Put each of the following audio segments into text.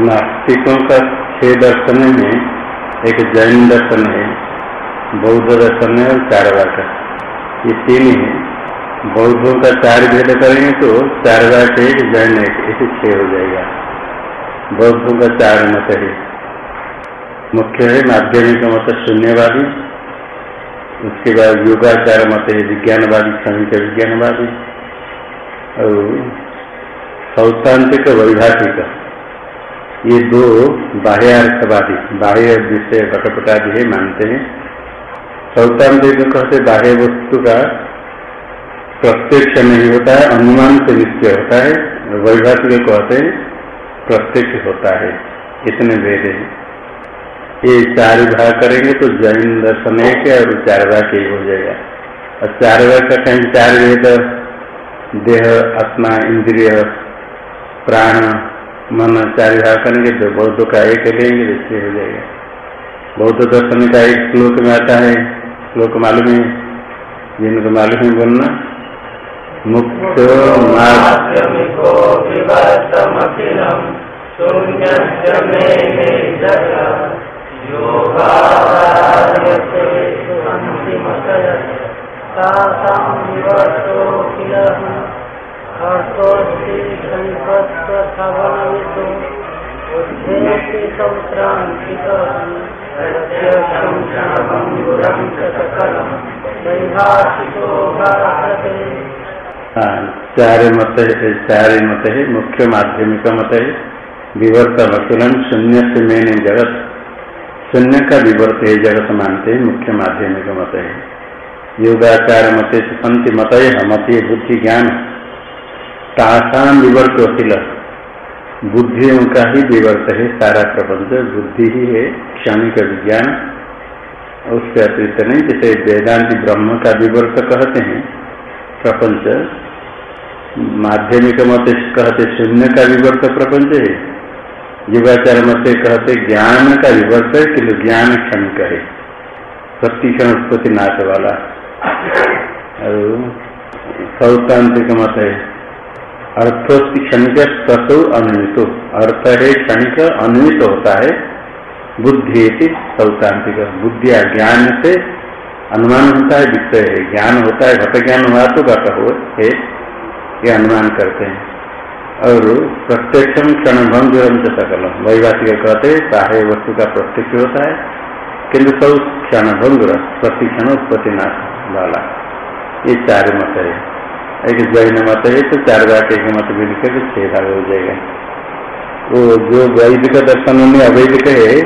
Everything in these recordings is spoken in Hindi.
नास्तिकों का छह दर्शन में एक जैन दर्शन है, बौद्ध दर्शन है और चारवा का ये तीन है बौद्धों का चार भेद करेंगे तो चारवा के एक, जैन एक ऐसे छह हो जाएगा। बौद्धों का चार मत है। मुख्य है माध्यमिक मत शून्यवादी, उसके बाद योगाचार मत है, विज्ञानवादी क्षणिक विज्ञानवादी, और सौतांत्रिक वैभाषिक। ये दो बाह्यार्थवादी बाह्य विषय घटपटादि है मानते हैं। सौतांत्रिक कहते बाह्य वस्तु का प्रत्यक्ष नहीं होता है, अनुमान से निश्चय होता है, वैभाषिक कहते हैं, प्रत्यक्ष होता है। इतने वेद है। ये चार भाग करेंगे तो जैन दर्शन एक और चार भाग एक हो जाएगा। और चार भाग का कहीं, चार वेद, देह, आत्मा, इंद्रिय, प्राण मन चार भाग करेंगे तो बौद्ध का एक लेंगे इससे हो जाएगा। बौद्ध दर्शन का एक श्लोक में आता है, श्लोक मालूम है? जिनको मालूम है बोलना। मुक्त वैभाषिको भाषते चार मत है चार मत है, मुख्य माध्यमिक मत है, विवर्त अखिलम शून्य से मैंने जगत शून्य का विवर्त है जगत मानते हैं मुख्य माध्यमिक मत है। योगाचार मत संति मत है मत बुद्धि ज्ञान। तासाम विवर्त अखिल बुद्धियों का ही विवर्त है, सारा प्रपंच बुद्धि ही है, क्षणिक विज्ञान। उसके अतिरिक्त नहीं, जैसे वेदांति ब्रह्म का विवर्त कहते हैं, प्रपंच। माध्यमिक मत कहते शून्य का विवर्त प्रपंच है। युगाचार मत कहते ज्ञान का विवर्त है, किंतु ज्ञान क्षणिक है। प्रतिक्षण उत्पत्ति नाश वाला। और सौतांत्रिक मत है। अर्थोस्ति क्षणिक तसो अन्वित। अर्थ है क्षणिक अन्वित होता है। बुद्धि सौतांत्रिक बुद्धिया ज्ञान से अनुमान होता है विषय है। ज्ञान होता है, घट ज्ञान हुआ तो घट हो, है। ये अनुमान करते हैं। और प्रत्यक्षम क्षण भंग सकल वैवासिक कहते हैं साहे वस्तु का प्रत्यक्ष होता है, किंतु सब क्षण भंग प्रतिक्षण उत्पत्ति वाला ये चार मत है। एक जैन मत है तो चार बार एक मत भी तो छह भाग हो जाएगा। वो जो वैदिक दर्शन में अवैदिक है,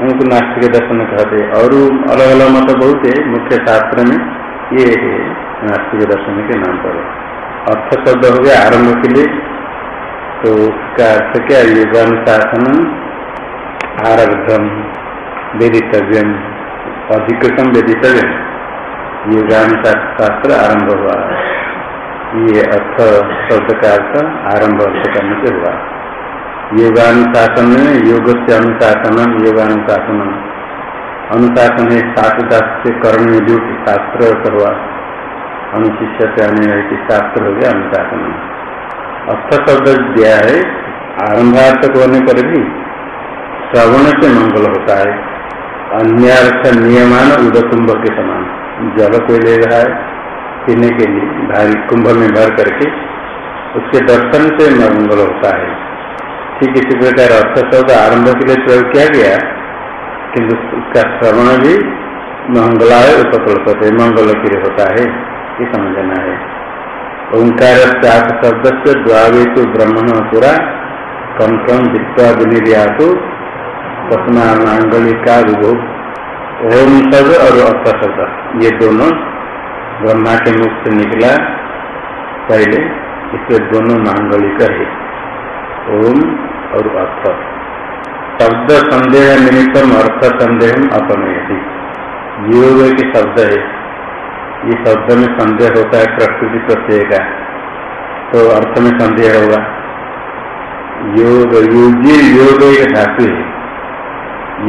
उनको नास्तिक दर्शन कहते और अलग अलग मत बहुत है, मुख्य शास्त्र में ये है, नास्तिक दर्शन के नाम पर। अर्थ शब्द हो गया आरंभ के लिए। तो उसका अर्थ क्या ये ग्राम शासन आरब्धम, वेदितव्यम, अधिकृतम वेदितव्यम। युगानुशास्त्र आरंभ हुआ। ये अर्थ शब्द का अर्थ आरंभ अर्थ करने से हुआ योगानुशासन में योग से अनुशासन योगानुशासन अनुशासन है शास्त्र से कर्ण में ड्यूटी शास्त्र हुआ अनुशिष्य से अन्य शास्त्र हो गया अनुशासन अर्थ शब्द दिया है आरंभार्थक होने पर भी श्रवण से मंगल होता है। अन्य अर्थ नियमान उदकुंभ के समान। जल कोई ले रहा है पीने के लिए, भारी, कुंभ में भर करके, उसके दर्शन से मंगल होता है। ठीक इसी प्रकार अर्थ शब्द आरंभ के लिए प्रयोग किया गया, किंतु उसका श्रवण भी मंगलाय उपकल्पते मंगल के लिए होता है, ये समझना है। ओंकार चाप शब्द से द्वावेतु ब्रह्मण पुरा कम कम दिखा विनिर्यातु तस्मा मांगलिका विभोग ओम शब्द और अर्थ शब्द, ये दोनों ब्रह्मा के मुख से निकला, पहले इसके दोनों मांगलिक है, ओम और अर्थ शब्द संदेह निमित्तम, अर्थ संदेह अपनयति योग के शब्द है। ये शब्द में संदेह होता है, प्रकृति प्रत्यय का तो अर्थ में संदेह होगा। योग, योगी, योग एक धातु है।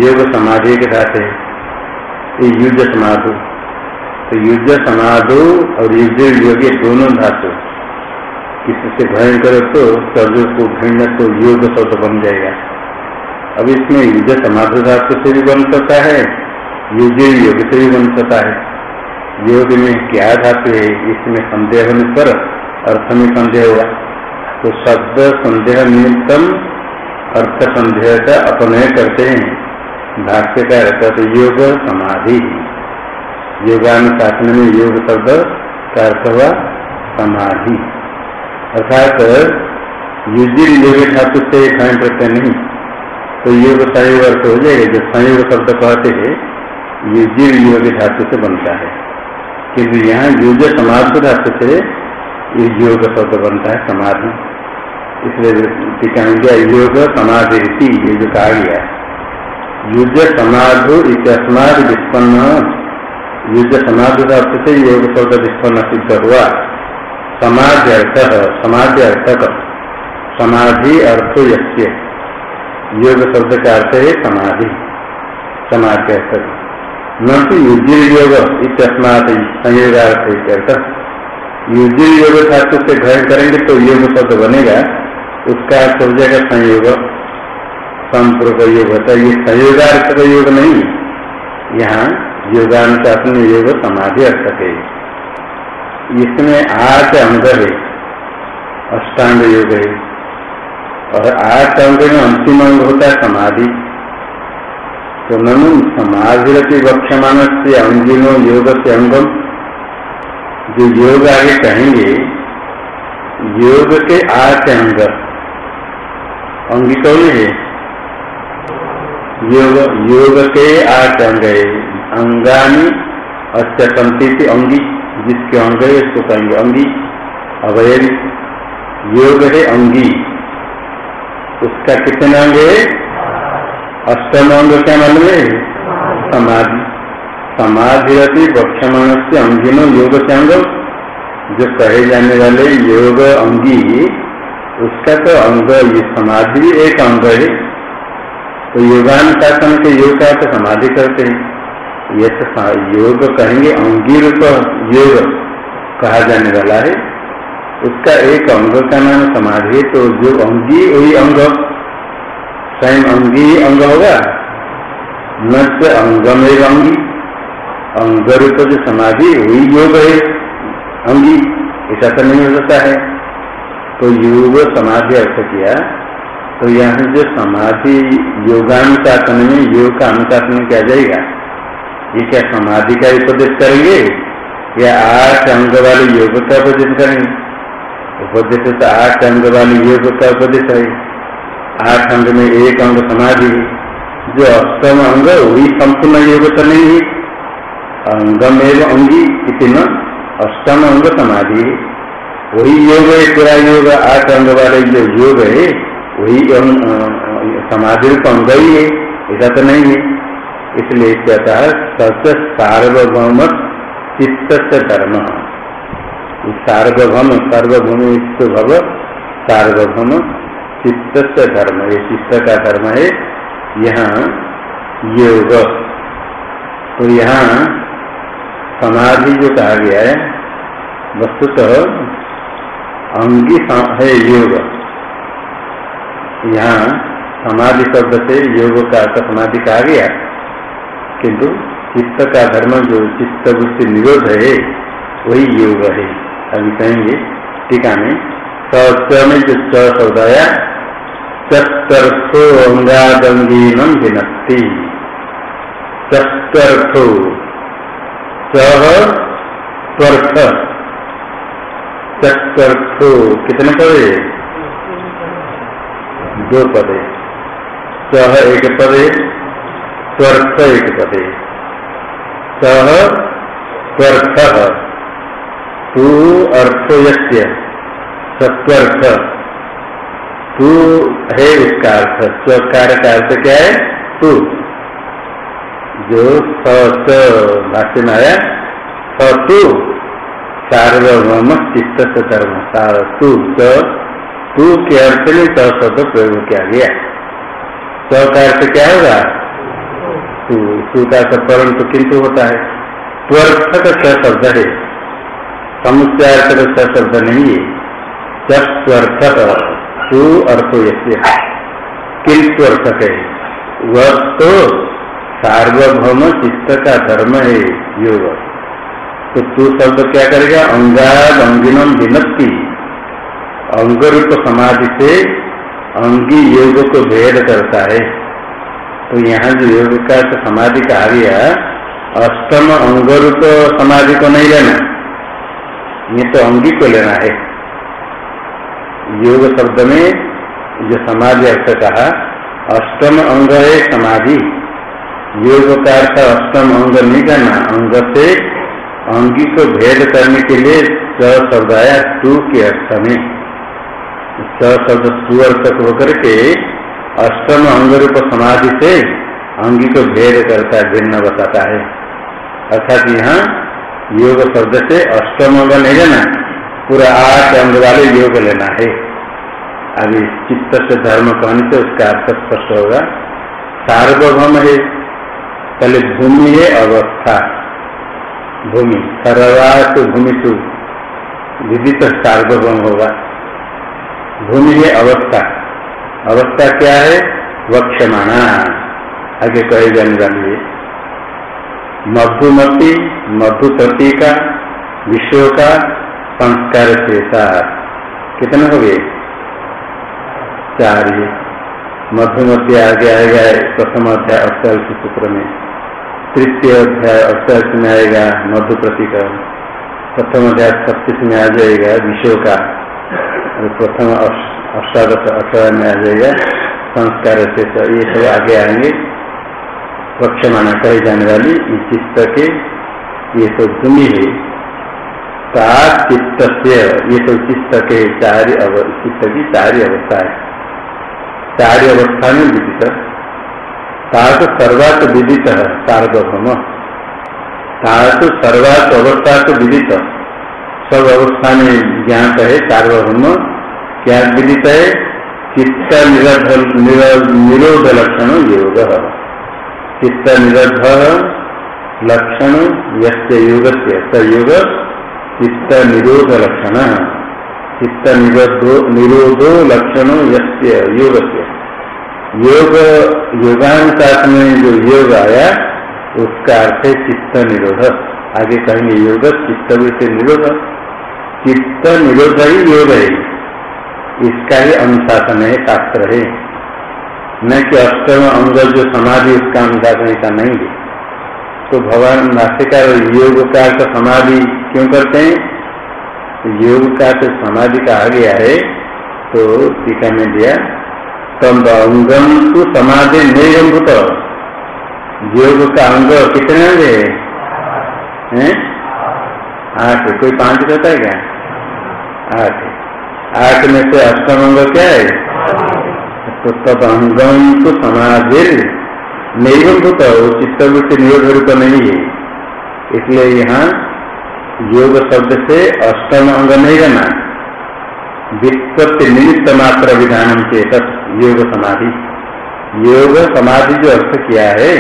योग समाधि के धातु है। ये युद्ध समाधु। तो युद्ध समाधो और युद्ध योगी दोनों धातु। किसी से भयंकर तो सर्व को भिन्न तो योग शब्द बन जाएगा। अब इसमें युद्ध समाधि धातु से भी बन सकता है, युद्ध योग से भी बन सकता है। योग में क्या धातु है, इसमें संदेह होने पर अर्थ में संदेह हुआ तो शब्द संदेह निमित्तम, अर्थ संदेह का अपनय करते हैं। भाष्यकार योग समाधि। योगानुशासन में योग शब्द का अर्थ हुआ समाधि। अर्थात युजिर योग धातु से घन प्रत्यय नहीं तो योग संयोग अर्थ हो जाएगा। जो संयोग शब्द कहते हैं युजिर योग धातु से बनता है। किंतु यहाँ युज समाधि धातु से, ये योग शब्द बनता है समाधि। इसलिए टीका में गया योग समाधि ये जो कहा गया युज समाधु इतस्माद विस्पन्न युद्ध समाधि का अर्थ से योग शब्द विस्पन्न सिद्ध हुआ समाधि अर्थ समाधि अर्थक समाधि अर्थ यस्य। योग शब्द का अर्थ है समाधि समाधि अर्थक न तो युद्ध योग इतस्मात संयोगार्थ अर्थ युद्ध योग धातु से ग्रहण करेंगे तो योग शब्द बनेगा, उसका अर्थ हो जाएगा संयोग संपूर्व योग होता है। ये संयोगार्थ का योग नहीं, यहाँ योगानुशासन योग समाधि अर्थक है इसमें आठ अंग है। अष्टांग योग है। और आठ अंग में अंतिम अंग होता है समाधि। तो ननु समाधि की वक्षमान से अंगिनो योग से अंगम। जो योग आगे कहेंगे, योग के आठ अंग। अंगी कौन है? योग योग के आठ अंग है। अंगानी अत्यंती अंगी, जिसके अंग है उसको कहेंगे अंगी, अवयवी योग है अंगी। उसका कितने अंग है? अष्टम अंग क्या मालूम है? समाधि। समाधि रहती बक्षमाण से अंगिनो योग से अंग। जो कहे जाने वाले योग अंगी, उसका तो अंग, ये समाधि एक अंग है। तो योगानुशासन के योग का तो समाधि करते हैं। ये तो योग कहेंगे अंगी रूप योग कहा जाने वाला है। उसका एक अंग का नाम समाधि है तो जो अंगी, वही अंग। स्वयं अंगी अंग होगा। न से अंगम एक अंगी। अंग रूप जो समाधि, वही योग है अंगी। ऐसा तो नहीं हो सकता है। तो योग समाधि अर्थ किया तो यहाँ जो समाधि योगानुशासन में, योग का अनुशासन किया जाएगा? ये क्या समाधि का उपदेश करेंगे? या आठ अंग वाले योग का उपदेश करेंगे? उपदेश तो आठ अंग वाले योग का उपदेश है। आठ अंग में एक अंग समाधि जो अष्टम अंग, वही संपूर्ण योग तो नहीं है। अंगम एवं अंगी कितने अष्टम अंग समाधि वही योग है, पूरा योग, आठ अंग वाले जो योग है, वही समाधि का अंग ही है। ऐसा तो नहीं है। इसलिए कहता है? सच सार्वभौम चित्त धर्म। सार्वभौम सार्वभौम भव, सार्वभौम चित्त धर्म। ये चित्त का धर्म है, यहाँ योग। तो यहाँ समाधि जो कहा गया है, वस्तुतः अंगी है योग। यहाँ समाधि शब्द से योग का समाधि कहा गया। किंतु चित्त का धर्म जो चित्त वृत्ति निरोध है, वही योग है। अभी कहेंगे, टीका में स में जो च चतर्थो अंगादंगीन चतर्थो चर्थ चतर्थो कितने पदे? दो पदे। चह एक पदे स्वर्थ एक पदे सह स्वर्थ तू अर्थ यस्य सत्वर्थ। तू, है उसका अर्थ स्वर्कार का अर्थ क्या है? तू। जो भाष्य में आया स तू सार्वभौम चित्त धर्म सार तू के अर्थ में शब्द प्रयोग किया गया। स का अर्थ क्या होगा? सु का परंतु किंतु होता है। त्वर्थक स शब्द है। समुच्चार्थक स शब्द नहीं है। जब स्वर्थक सु अर्थो यसे किंतु अर्थक है। वह तो सार्वभौम चित्त का धर्म है, योग। तो तू शब्द क्या करेगा? अंगाद अंगिनम विनती अंग रूप समाधि से अंगी योग को भेद करता है। तो यहाँ जो योग का समाधि का गया अष्टम अंग रूप समाधि को नहीं लेना। ये तो अंगी को लेना है। योग शब्द में जो समाधि अर्थ कहा, अष्टम अंग है समाधि। योग का अर्थ अष्टम अंग नहीं करना। अंग से अंगी को भेद करने के लिए च शब्द आया टू के अर्थ में। च शब्द टू अर्थ होकर के अष्टम अंग रूप समाधि से अंगी को भेद करता है भिन्न बताता है। अर्थात यहाँ योग शब्द से अष्टम अंग नहीं लेना, पूरा आठ अंग वाले योग लेना है। अभी चित्त से धर्म कहने से उसका अर्थ स्पष्ट होगा। सार्वभौम है, पहले भूमि है, अवस्था। भूमि सर्वात भूमि तु विदित सार्वभौम होगा। भूमि है, अवस्था। अवस्था क्या है? वक्षमाणा। आगे कहे जाने वाली है। मधुमती मधु प्रतीका विश्व का संस्कार शेषा। कितने हो गए? चार मधुमती आगे आएगा, प्रथम अध्याय, अष्टादश सूत्र में। तृतीय अध्याय, अष्टादश में आएगा मधु प्रतीक प्रथम अध्याय, छत्तीस में आ जाएगा, विषय का। प्रथम अष्टादश अठारह में आ जाएगा संस्कार से तो ये सब आगे आएँगे। माना कही जाने वाली ये चित्त के ये तो भूमि है। ता चित्त ये तो चित्त के चार चित्त की चार अवस्था है। चार अवस्था में विदित। ताक सर्वात विदित है, सार्वभौम। ताक सर्वात अवस्था तो विदित। सब अवस्था में ज्ञात है सार्वभौम। क्या विदित है? चित्त निरोध लक्षण योग चित्त निरोध लक्षण योग से सयोग चित्त निरोध लक्षण? चित्त निरोधो निरोधो लक्षण योग से योग योगानुसार में जो योग आया, उसका अर्थ है चित्त निरोध। आगे कहेंगे, योग, चित्त से निरोध। चित्त निरोध ही योग है। इसका ही अनुशासन है, शास्त्र है। न कि अष्टम अंग जो समाधि उसका अनुशासन का नहीं है। तो भगवान भाष्यकार योग का तो समाधि क्यों करते हैं? योग का तो समाधि का आ गया है तो टीका में दिया, तब अंगम तो समाधि नहीं निर्भूत योग का अंग कितने अंग है? आठ। कोई पाँच रहता है क्या? आठ आठ में से अष्टम अंग क्या है? तो तब अंगम तो समाधि निर्भूत चित्तवृत्ति निरोध रूप नहीं है। इसलिए यहाँ योग शब्द से अष्टम अंग नहीं रहना। वित्पत्ति निमित्त मात्र विधान से योग समाधि। योग समाधि जो अर्थ किया है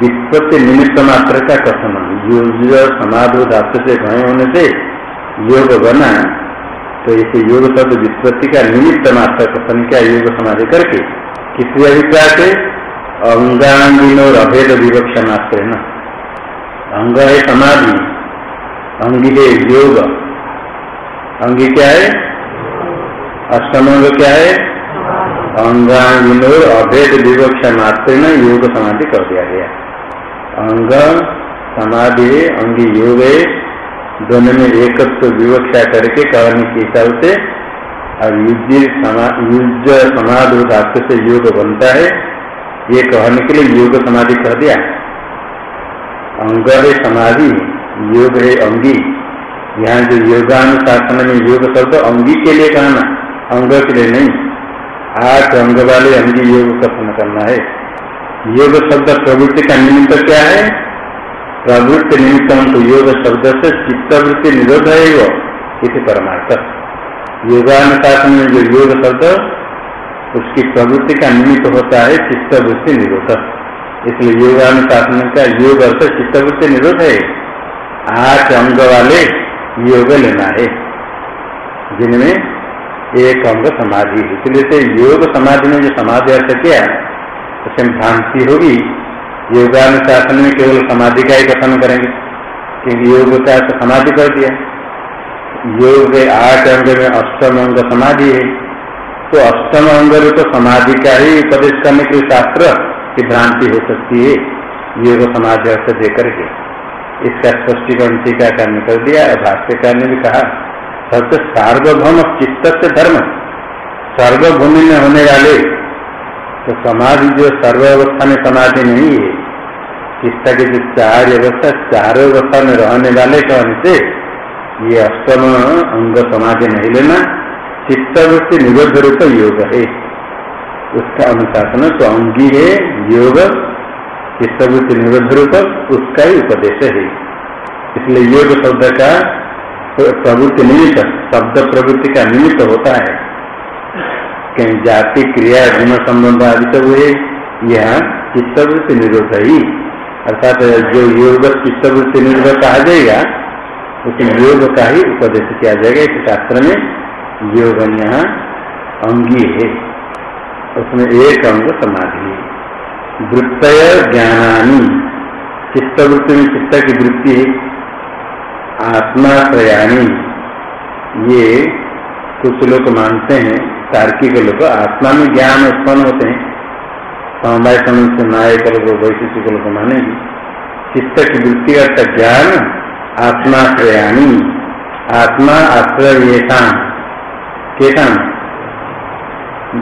वित्पत्ति निमित्त मात्र का कथन। योग समाधि धातु से भय होने से योग बना तो इसे योग शब्द वित्पत्ति का निमित्त मात्र कथन क्या योग समाधि करके किसी अभिप्राय से अंगांगिन और अभेद विवक्षा मात्र है ना। अंग है समाधि, अंगी है योग। अंगी क्या है? अष्टमंग क्या है? अंगांगिनोर अभेद विवक्षा मात्र न, योग समाधि कर दिया गया। अंग समाधि अंगी योग दोनों में एकत्व विवक्षा करके कहने के से? और युज युज समाधि धातु से योग बनता है। ये कहने के लिए योग समाधि कह दिया। अंग समाधि, योग है अंगी। यहाँ जो योगानुशासन में योग शब्द अंगी के लिए कहना अंग के लिए नहीं। आठ अंग वाले अंगी योग कथन करना है। योग शब्द प्रवृत्ति का निमित्त क्या है? प्रवृत्ति निमित्त तो योग शब्द से चित्तवृत्ति निरोध है वो इसे परमार्थ। योगानुशासन में जो योग शब्द उसकी प्रवृत्ति का निमित्त होता है चित्तवृत्ति निरोध इसलिए योगानुशासन का योग अर्थ चित्तवृत्ति निरोध है आठ अंग वाले योग लेना है। जिनमें एक अंग समाधि इसलिए से योग समाधि में जो समाधि अर्थ किया उसमें भ्रांति होगी योगानुशासन में केवल समाधि का ही कथन करेंगे, क्योंकि योग का तो समाधि कर दिया। योग आठ अंग में अष्टम अंग समाधि है। तो अष्टम अंग में तो समाधि का ही उपदेश करने के शास्त्र की भ्रांति हो सकती है। योग समाधि अर्थ दे करके इसका स्पष्टीकरण टीका करने कर दिया भाष्यकार ने भी कहा सबसे सार्वभौम चित्त से धर्म। सर्वभूमि में होने वाले तो समाधि जो सर्व अवस्था में समाधि नहीं है चित्त की जो चार अवस्था चार अवस्था में रहने वाले कहने से ये अष्टम अंग समाधि नहीं लेना, चित्तवृत्ति निरोध रूप योग है। उसका अनुशासन तो अंगी है, योग, चित्तवृत्ति निरोध रूप उसका ही उपदेश है। इसलिए योग शब्द का प्रवृत्ति निमित्त, शब्द प्रवृत्ति का निमित्त होता है। कहीं जाति, क्रिया गुण संबंध आदि सब हुए यह चित्तवृत्ति निरोध ही। अर्थात जो योग चित्तवृत्ति निर्भर कहा जाएगा, उस योग का ही उपदेश किया जाएगा। इस शास्त्र में योग यहाँ अंगी है। उसमें एक अंग समाधि वृत्तय ज्ञानानी। चित्तवृत्ति में चित्त की वृत्ति आत्माश्रयाणी। ये कुछ लोग मानते हैं, तार्किक लोग आत्मा में ज्ञान उत्पन्न होते हैं। समवाय समय से नायक लोग वैशिष्टिक लोग मानेगी चित्त की वृत्ति अर्थ ज्ञान आत्माश्रयाणी आत्मा आश्रय आश्रयेताम केताम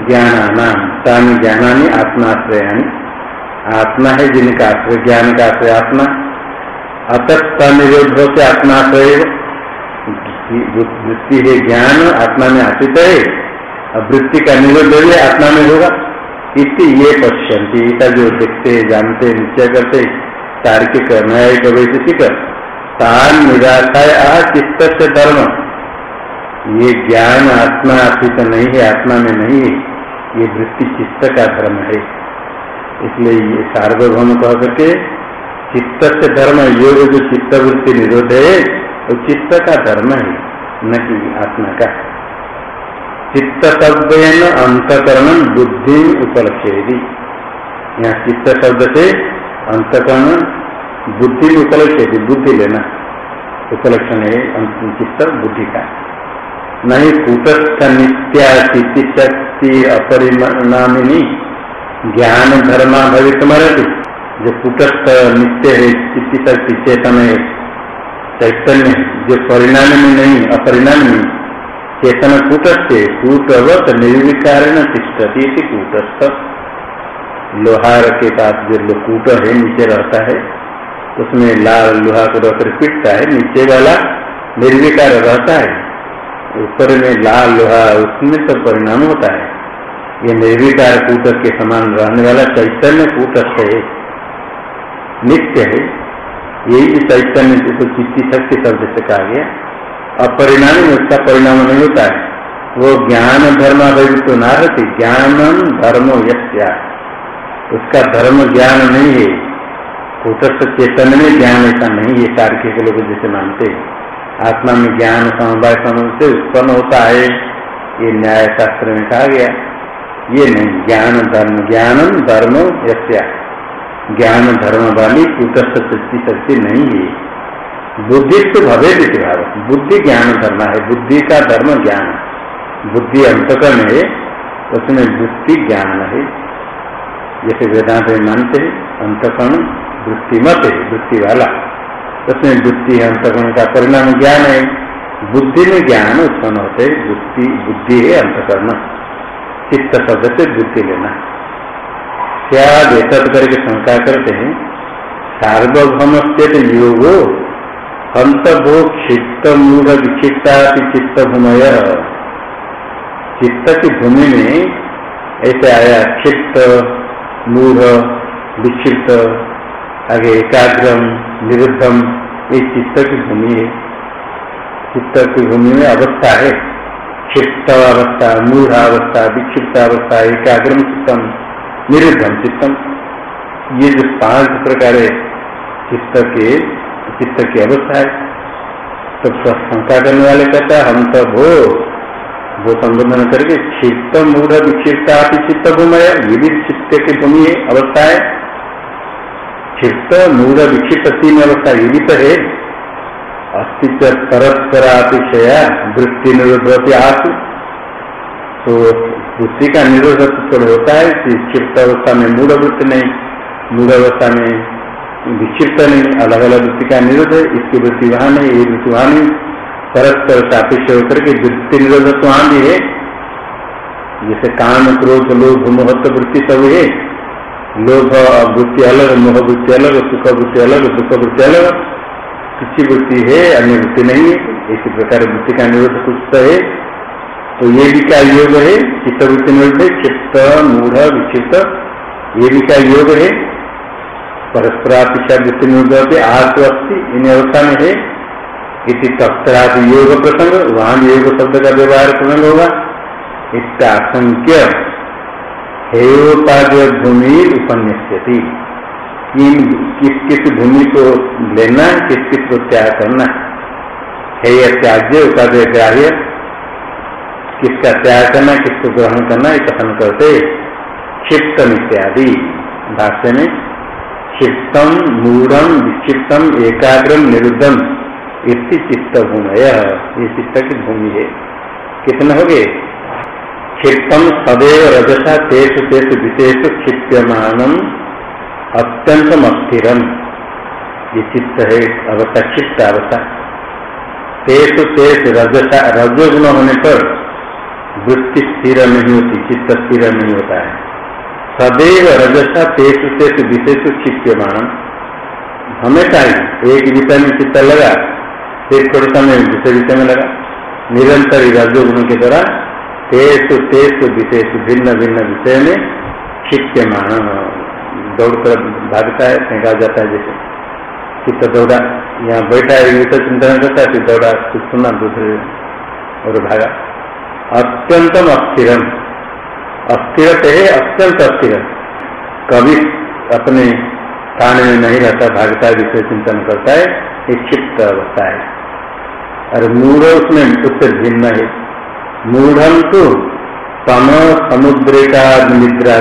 ज्ञानानाम तानी ज्ञानानी आत्माश्रयाणी आत्मा है जिनका आश्रय ज्ञान का आश्रय आत्मा। अतः निरोध से आत्माश्रय वृत्ति है ज्ञान, आत्मा में आश्रित है। अब वृत्ति का निरोध आत्मा में होगा। इति ये पश्यंती ऐसा जो देखते, जानते निश्चय करते, तार्किक न्यायिक वैशिक तान निराशा चित्त से धर्म। ये ज्ञान आत्मा आश्रित नहीं है, आत्मा में नहीं है, ये वृत्ति चित्त का धर्म है। इसलिए ये सार्वभौम कह करके चित्त से धर्म, योग जो चित्त वृत्ति निरोध है, वो चित्त का धर्म है, न कि आत्मा का। चित्त शब्द अंतकरण बुद्धि उपलक्ष्य यहाँ चित्त शब्द से अंतकरण बुद्धि उपलक्ष्य बुद्धि लेना। उपलक्षण है चित्त बुद्धि का। नहीं कूटस्थ नित्या चित्ति शक्ति अपरिणामिनी, ज्ञान धर्मा भवित मरती जो कूटस्थ नित्य है, चित्ति शक्ति चेतन है, चैतन्य जो परिणाम नहीं अपरिणाम चेतन कूटस्थ कूटवत निर्विकारण तिष्ठती कूटस्थ। लोहार के पास जो कूट है, नीचे रहता है, उसमें लाल लोहा को रखकर पिटता है, नीचे वाला निर्विकार रहता है। ऊपर में लाल लोहा, उसमें सब परिणाम होता है। ये निर्विकार कूट के समान रहने वाला चैतन्य कूटस्थ है। नित्य है। यही चैतन्य जिसको चित्ती शक्ति शब्द से कहा गया। अपरिणाम उसका परिणाम नहीं होता है। वो ज्ञान धर्म अभिवृत्त तो ना रहती ज्ञान धर्म यस्या। उसका धर्म ज्ञान नहीं है। कुटस्थ चेतन में ज्ञान ऐसा नहीं है, तार्किक लोग जैसे मानते हैं। आत्मा में ज्ञान, समवाय समझ से उत्पन्न होता है। ये न्याय शास्त्र में कहा गया। ये नहीं, ज्ञान धर्म ज्ञान धर्म यस्या। ज्ञान धर्म वाली कुटस्थ शक्ति नहीं है। बुद्धिस्त भवे भाव। बुद्धि ज्ञान धर्म है, बुद्धि का धर्म ज्ञान बुद्धि अंतकरण है, उसमें बुद्धि ज्ञान है। जैसे वेदांत में मानते हैं, अंतकरण वृत्तिमत है वृत्ति वाला। उसमें बुद्धि अंतकरण का परिणाम ज्ञान है। बुद्धि में ज्ञान उत्पन्न होते बुद्धि बुद्धि है, अंतकरण। चित्त शब्द से बुद्धि लेना। क्या वेतत करके शंका करते हैं सार्वभौम स्थित योगो अंत भो क्षिप्त मूढ़ विक्षिप्ता चित्त भूमय। चित्त की भूमि में ऐसे आया क्षिप्त मूढ़ विक्षिप्त, आगे एकाग्रम, निरुद्धम, ये चित्त की भूमि है। चित्त की भूमि में अवस्था है। क्षिप्त अवस्था मूढ़ अवस्था, विक्षिप्त अवस्था, एकाग्रम चित्तम, निरुद्धम चित्तम। ये जो पाँच प्रकार चित्त के चित्त की अवस्था है? तो शंका करने वाले कहता है, हम तो भो वो संबोधन करके क्षिप्त मूढ़, विक्षिप्ता चित्त भूमय ये भी चित्त की भूमि अवस्था है। क्षिप्त मूढ़, विक्षिप्त तीन अवस्था तो है। अस्तित्व, परस्पर अतिशया, वृत्ति निरोध आसु। तो वृत्ति का निरोध होता है क्षिप्त अवस्था में मूढ़ वृत्ति नहीं, मूढ़ अवस्था में विक्षिप्त नहीं अलग अलग वृत्ति का निरोध है। इसकी वृत्ति वहाँ नहीं ये वृत्ति वहाँ नहीं परस्पर सापेक्ष होकर के वृत्ति निरोध तो वहाँ भी है, जैसे काम, क्रोध, लोभ, मोहत्व, वृत्ति सब है। लोभ, वृत्ति अलग, मोह, वृत्ति अलग, सुख, वृत्ति अलग, दुख, वृत्ति अलग। किसी वृत्ति है, अन्य वृत्ति नहीं है। इसी प्रकार वृत्ति का निरोध कुछ है। तो ये भी क्या योग है? चित्त वृत्ति निरोध है। चित्त, मूढ़ विचित्त ये भी क्या योग है? परस्परापेक्षा वृत्ति आहत अस्थि इन अवस्था में है। इति तत्राद योग प्रसंग, वहाँ भी योग शब्द का व्यवहार प्रसंग होगा। इत्याशंक्य हेयोपाद्य भूमि उपन्यास्यति। किस किस भूमि को लेना, किस किस को त्याग करना। हेय त्याज्य उपाध्य ग्राह्य किसका त्याग करना, किसको ग्रहण करना, ये कथन करते क्षिप्तम इत्यादि भाष्य में क्षिप्तम मूढ़ विक्षिप्तम एकाग्रम निरुद्धम इसी चित्त भूमय ये चित्त की भूमि है। कितने हो गए क्षिप्तम सदैव रजसा तेज तेज विशेष क्षिप्यमान अत्यंतम अस्थिरम। ये चित्त है, अवस्था क्षिप्त अवस्था तेज तेज रजसा, रजोगुण होने पर वृत्ति स्थिर नहीं होती, चित्त स्थिर नहीं होता है। सदैव रजसा तेज तेज विशेष क्षिप्यमान हमेशा ही एक विषय में चित्त लगा, फिर थोड़े समय दूसरे विषय में लगा। निरंतर रजो गुण के द्वारा तेज तेज विशेष भिन्न भिन्न विषय में क्षिप्यमान दौड़ कर भागता है, फेंका जाता है जैसे। चित्त दौड़ा, यहाँ बैठा है, विषय चिंतन करता है, फिर दौड़ा, कुछ सुना, दूसरे और भागा। अत्यंतम अस्थिरम। अस्थिर है, अत्यंत अस्थिर कभी अपने स्थान में नहीं रहता, भागता विषय चिंतन करता है एक क्षिप्त अवस्था है। और मूढ़ उसमें उससे भिन्न है। मूढ़ तो तम समुद्र का निद्रा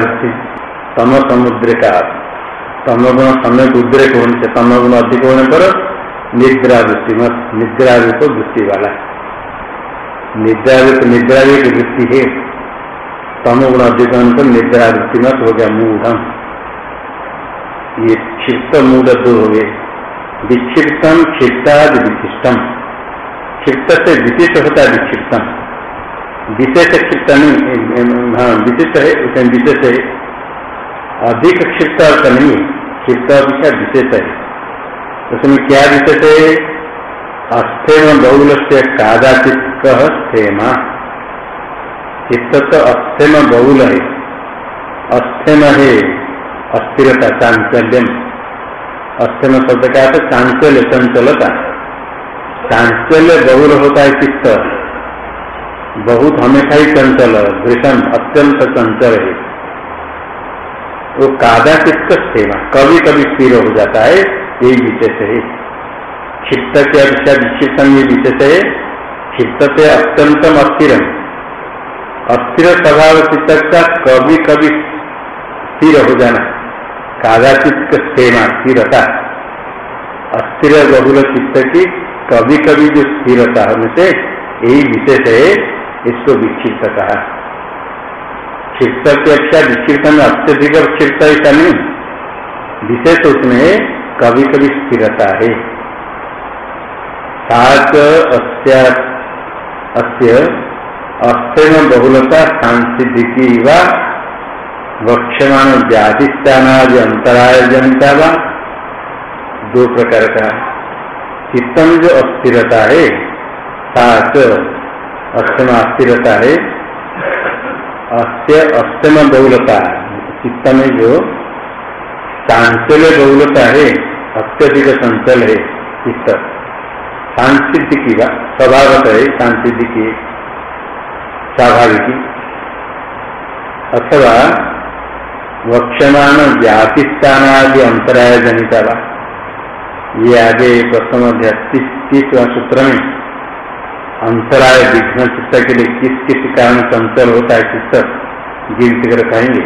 तम समुद्र का तमगुण समय उद्रेक होने से तमगुण अधिक होने पर निद्रा वृत्ति मत, निद्रा रूप वृत्ति वाला। निद्रा रूप निद्रा एक वृत्ति है। तमगुण अधिक होने पर निद्रा वृत्ति मत हो गया मूढ़ ये क्षिप्त मूढ़ दो हो गए। विक्षिप्तम क्षिप्ताद विशिष्टम। क्षिप्त से विशिष्ट होता है विक्षिप्तम। विशेष क्षिप्त नहीं हाँ विशिष्ट है उसमें विशेष है। अधिक क्षिप्त अर्थ नहीं है क्षिप्त अपेक्षा विशेष है। उसमें क्या विशेष है? अस्थेम बहुल से कादाचित कह स्थेमा। चित्त तो अस्थेम बहुल है अस्थेम है अस्थिरता, चांचल्यम. अस्थेम शब्द का अर्थ चांचल्य, चंचलता. चांचल्य बहुल होता है चित्त. बहुत हमेशा ही चंचल भीषण अत्यंत चंचल है वो कादा चित्त सेवा, कभी कभी स्थिर हो जाता है, यही विशेष है चित्त के अपेक्षा विक्षिप्तम ये विशेष है चित्त से अत्यंतम अस्थिर अस्थिर स्वभाव चित्त का कभी कभी स्थिर हो जाना। कादा चित्त सेवा स्थिरता। अस्थिर बहुल चित्त की कभी कभी जो स्थिरता होने से यही विशेष है, इसको विक्षिप्त कहा क्षिप्त की अपेक्षा विक्षिप्त में अत्यधिक क्षिप्त ऐसा नहीं विशेष उसमें कभी कभी स्थिरता है। सात अस्य अस्थिर बहुलता सांसिद्धि व वक्षमाण व्याधिष्ठानादि अंतराय जनता व दो प्रकार का चित्तम जो अस्थिरता है सात अस्थम अस्थिरता है अस्थ्य अस्थम बहुलता। चित्त में जो चांचल्य बहुलता है, अत्यधिक संचल है, चित्त। सांसिद्धि की स्वभावत है सांसिद्धि की स्वाभाविक अथवा वक्षमाण व्यापिस्थानादि अंतराय जनिता वा ये आगे प्रथम तीसवा सूत्र में अंतराय विघ्न चित्त के लिए किस किस कारण चंचल होता है चित्त गिनती कर कहेंगे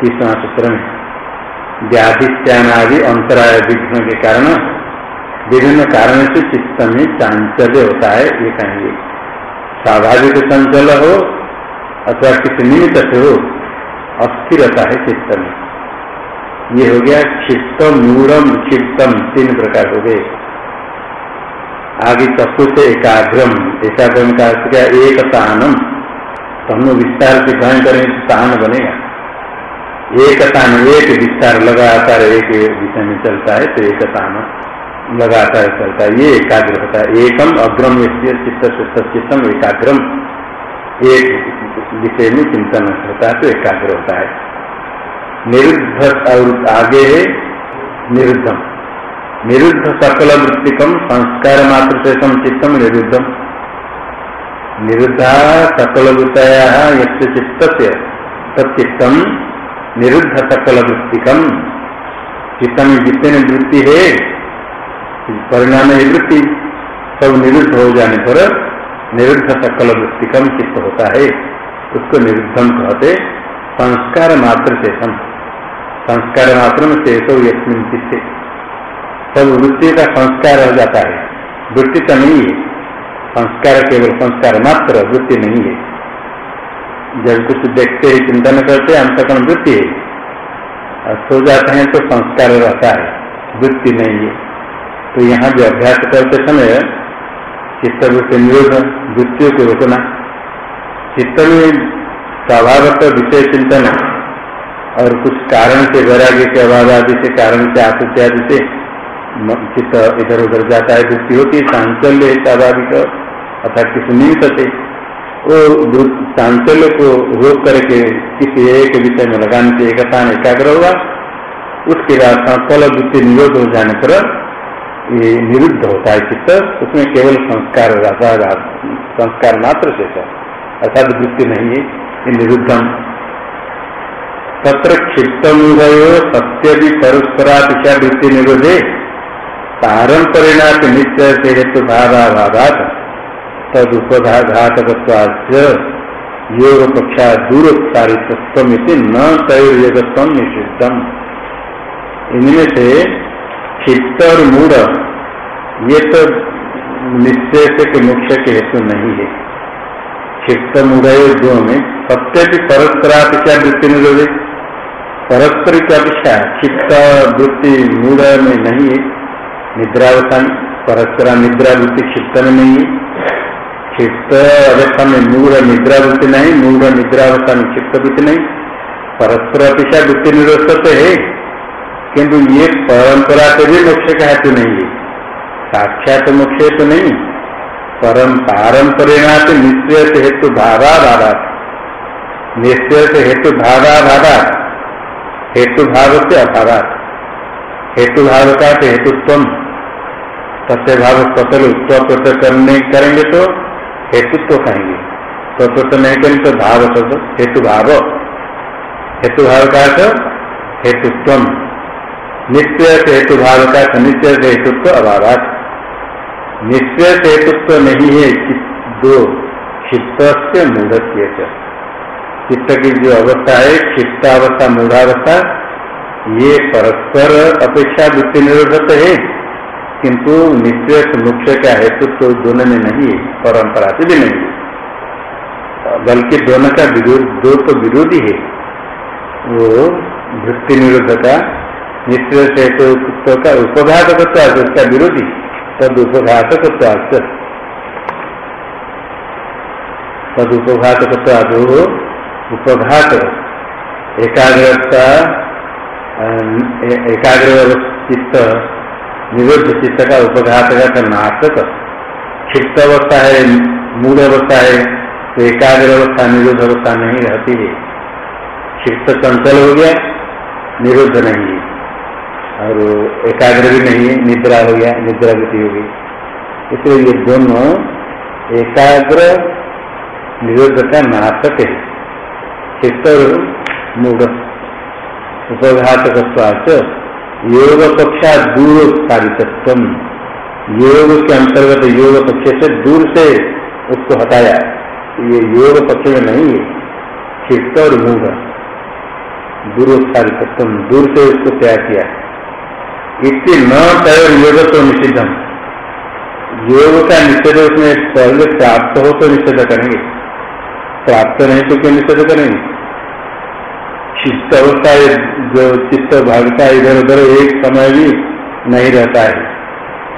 तीसरा सूत्र में। व्याधित्यानादि अंतराय विघ्न के कारण, विभिन्न कारण से चित्त में चांचल्य होता है, ये कहेंगे। स्वाभाविक चंचल हो, अथवा किस निमित्त से हो, अस्थिरता है चित्त में ये हो गया क्षिप्त मूढ़म क्षिप्तम तीन प्रकार हो गए। आगे तत्व से एकाग्रम एकाग्रम का अर्थ क्या? एक तानम। तो हम लोग विस्तार से ग्रहण करेंगे तान बनेगा। एक तान, एक विस्तार लगातार एक विषय में चलता है तो एक तान। लगातार चलता है, ये एकाग्र होता है। एकम अग्रम चित्त चित्तम एकाग्रम। एक विषय में चिंतन होता है तो एकाग्र होता है। निरुद्ध और आगे है, निरुद्धम। निरुद्ध सकल वृत्तिकम, संस्कार मात्र से चित्तम निरुद्धम। निरुद्धा सकल वृत्तया चित्त से तत्चित्तम निरुद्ध सकल वृत्तिकम। चित्त में जितने वृत्ति है परिणाम निवृत्ति सब निरुद्ध हो जाने पर निरुद्ध सकल वृत्ति कम चित्त होता है। उसको निरुद्धम कहते संस्कार मात्र से संस्कार मात्र में शेष यस्मिन चित्ते। सब वृत्ति का संस्कार हो जाता है। वृत्ति तो नहीं है। संस्कार केवल संस्कार मात्र, वृत्ति नहीं है। जब कुछ देखते ही, चिंतन करते हैं, अंतकरण वृत्ति है। सो जाते हैं तो संस्कार रहता है। वृत्ति नहीं है। तो यहाँ भी अभ्यास करते समय चित्तवृत्ति निरोध वृत्तियों को रोकना चित्त में स्वभावत विषय चिंतन और कुछ कारण से वैराग्य के अभाव आदि से, कारण से आकृत्य आदि से चित्त इधर उधर जाता है। वृत्ति होती है चांचल्य स्वाभाविक, अर्थात किसी निमित्त से। वो चांचल्य को रोक करके किसी एक विषय में लगाने से एक स्थान एकाग्र होगा उसके बाद संकल वृत्ति निरोध हो जाने पर ये निरुद्ध होता है चित्त, उसमें केवल संस्कार रहता है, संस्कार मात्र से अर्थात वृत्ति नहीं है, ये निरुद्धम। तत्र क्षिप्तम सत्य भी परस्परा वृत्ति निरोधे? पारंपरिणात नित्य से हेतु भावाभावात तद उपघातकवाच योग पक्षा दूरोत्सारित्व न तयोगत्व निषिद्धम। इनमें से चित्त और मूड, ये तो निश्चय से के मुख्य के हेतु नहीं है। चित्त मूढ़ दो में। सत्य की परस्परापेक्षा वृत्ति निरोधे परस्पर की अपेक्षा चित्त वृत्ति मूढ़ में नहीं है। निद्रावस्था में परस्परा निद्रा वृत्ति क्षिप्त में नहीं है। चित्त अवस्था में मूल निद्रा वृत्ति नहीं मूल निद्रावस्था में क्षिप्त वृत्ति नहीं। परस्पर अपेक्षा वृत्ति निरोध तो है किंतु ये परंपरा से भी मोक्ष का हेतु नहीं है। साक्षात मोक्ष तो नहीं। परम पारंपरिणात निश्चय से हेतु भावा भावा निश्चय से हेतु भावा भावा हेतु भाव से अभाव हेतु भाव का हेतुत्व सत्य भाव स्वतल उत्तर करने करेंगे तो हेतुत्व कहेंगे। स्वतंत्र नहीं करेंगे तो भाव हेतु भाव हेतु भाव का हेतुत्व निश्चय से हेतु भाव का निश्चय से हेतुत्व अभाव निश्चय से हेतुत्व नहीं है दो क्षिप्त से मूढ़ चित्त की जो अवस्था है क्षिप्तावस्था मूढ़ावस्था, ये परस्पर अपेक्षा वृत्ति निरोधक है। किंतु निश्चय मुख्य का हेतु तो दोनों में नहीं है, परंपरा से भी नहीं बल्कि दोनों का विरोध, दो तो विरोधी है। वो वृत्ति निरोध का निश्चय हेतु का उपघातक उसका विरोधी तद उपघातक तद उपघातक। उपघात एकाग्रता एकाग्र चित्त निरुद्ध चित्त का उपघात का नाशक। क्षिप्त अवस्था है मूल अवस्था है तो एकाग्र अवस्था निरुद्ध अवस्था नहीं रहती है। क्षिप्त चंचल हो गया निरुद्ध नहीं है। और एकाग्र भी नहीं है, निद्रा हो गया, निद्रा भी होगी इसलिए ये दोनों एकाग्र निरुद्ध का है। चित्त और मूढ़ उपघातक योग कक्षा दूर सारितत्व योग के अंतर्गत योग पक्ष से दूर से उसको हटाया। ये योग पक्ष में नहीं है चित्त और मूढ़ तुम दूर से उसको त्याग किया। इतनी न तय योग तो निषिद्धम। योग का निषेध उसमें पहले प्राप्त हो तो निषेध करेंगे। प्राप्त नहीं तो क्यों निषेध करेंगे? चित्त अवस्था जो चित्त भागता है इधर उधर एक समय भी नहीं रहता है।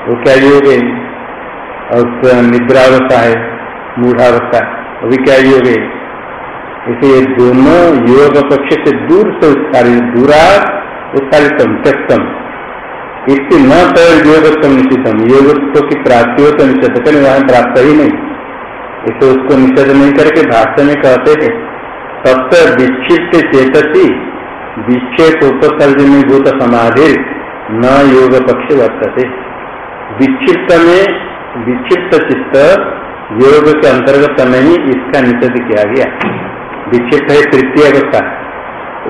वो क्या योग है? और निद्रावस्था है, मूढ़ावस्था अभी क्या योग है? इसलिए दोनों योग पक्ष से दूर से उत्सारित दूरा उत्सारितम त्यक्तम इससे न तो योगत्म निश्चितम योगत्व की प्राप्ति हो तो निषेध करें वहाँ प्राप्त ही नहीं। इसे उसको निषेध नहीं करके भाष्य में कहते थे तत्व विक्षिप्त चेतसी विक्षेप उपसर्जनीभूत समाधि, न योग पक्ष वर्तते। विक्षिप्त में विक्षिप्त चित्त योग के अंतर्गत नहीं इसका निषेध किया गया। विक्षिप्त है तृतीय अवस्था।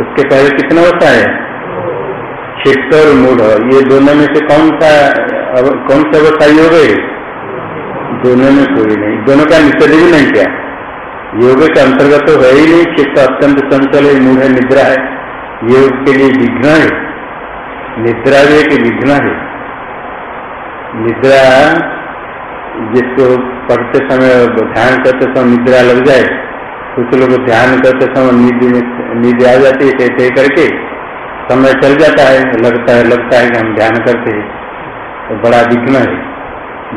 उसके पहले कितना अवस्था है? क्षिप्त और मूढ़ ये दोनों में से कौन सा कौन सा अवस्था योग है दोनों में कोई नहीं। दोनों का निषेध भी नहीं किया। योग के अंतर्गत तो है ही नहीं चित्त अत्यंत चंचल है, मूढ़ निद्रा है। योग के लिए विघ्न है। निद्रा भी एक विघ्न है। निद्रा जिसको पढ़ते समय ध्यान करते समय निद्रा लग जाए, कुछ लोग ध्यान करते समय नींद नींद आ जाती है कैसे करके। समय चल जाता है, लगता है लगता है कि हम ध्यान करते हैं। तो बड़ा विघ्न है।